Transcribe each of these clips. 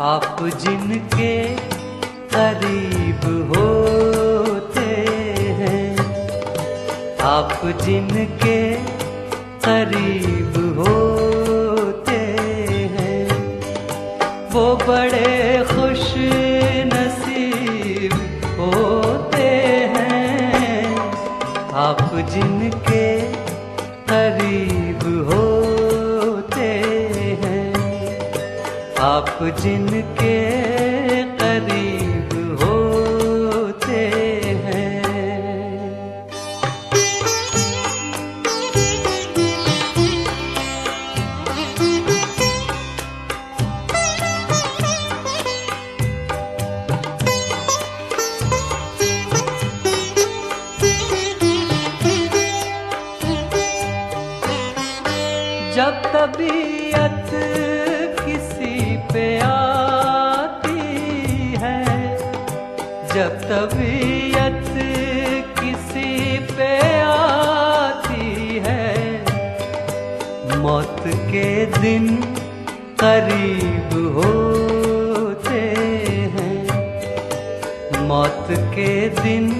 आप जिनके करीब होते हैं, आप जिनके करीब होते हैं, वो बड़े खुश नसीब होते हैं, आप जिनके करीब होते आप जिनके करीब होते हैं। जब तबीयत जब तबीयत किसी पे आती है, मौत के दिन करीब होते हैं। मौत के दिन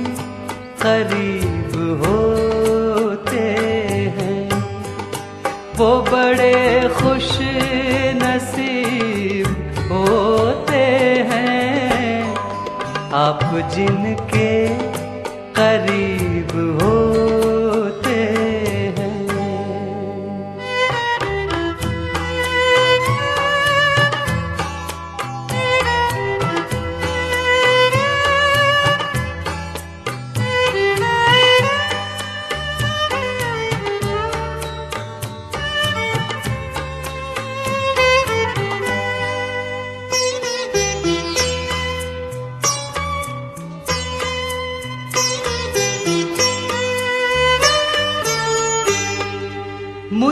करीब होते हैं। वो बड़े खुश आप जिनके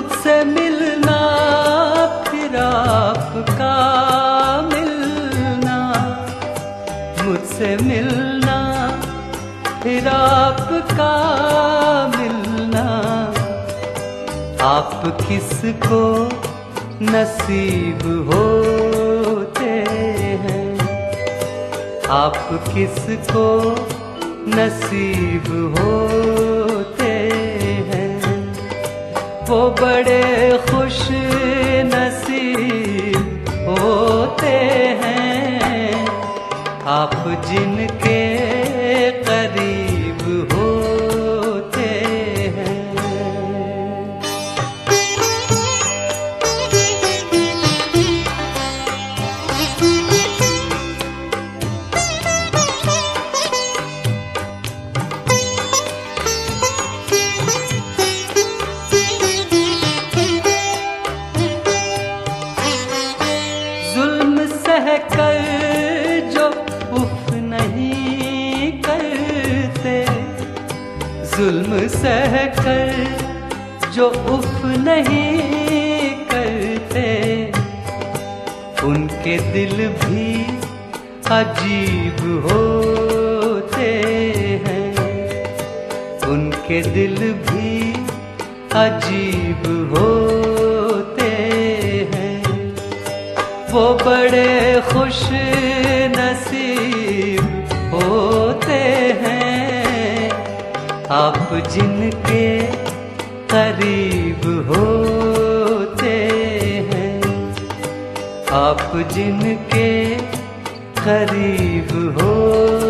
मुझसे मिलना, फिर आपका मिलना। मुझसे मिलना, फिर आपका मिलना। आप किसको नसीब होते हैं? आप किसको नसीब होते बड़े खुश नसीब होते हैं। आप जिनके जुल्म सह कर, जो उफ नहीं करते। उनके दिल भी अजीब होते हैं। उनके दिल भी अजीब होते हैं। वो बड़े खुश नसीब होते हैं आप जिनके करीब होते हैं आप जिनके करीब होते